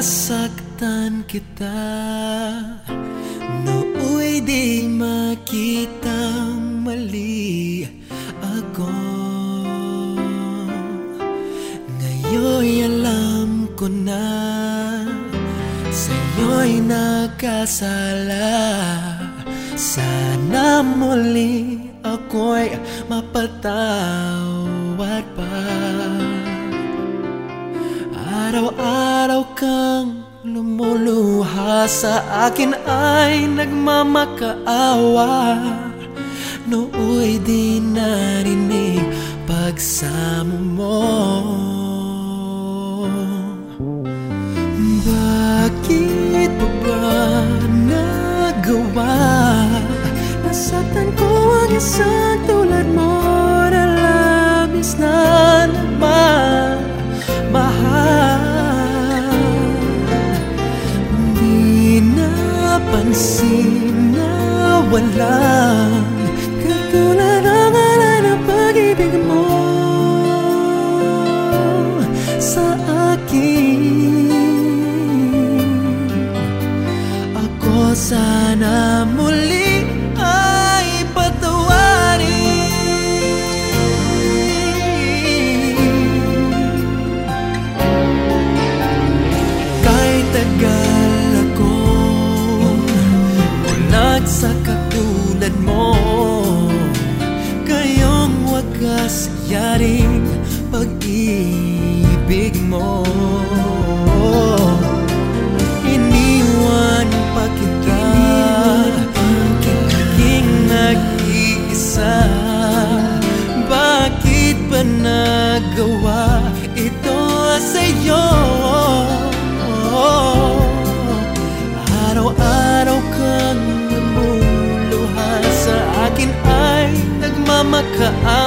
nasaktan kita. Nooy di makita mali ako. Ngayon'y alam ko na Sa'yo'y nakasala. Sana muli ako'y mapatawad pa Araw-araw kang lumuluha. Sa akin ay nagmamakaawa. Nooy di narinig pagsamo mo. Bakit pa ba nagawa? Nasaktan ko ang isang napansin na walang katulad ang mo. Sa akin wagas yaring pag-ibig mo. Iniwan pa kita Aking nag-iisa. Bakit ba nagawa ito sa'yo? Araw-araw kang namuluhan sa akin ay nagmamakaawa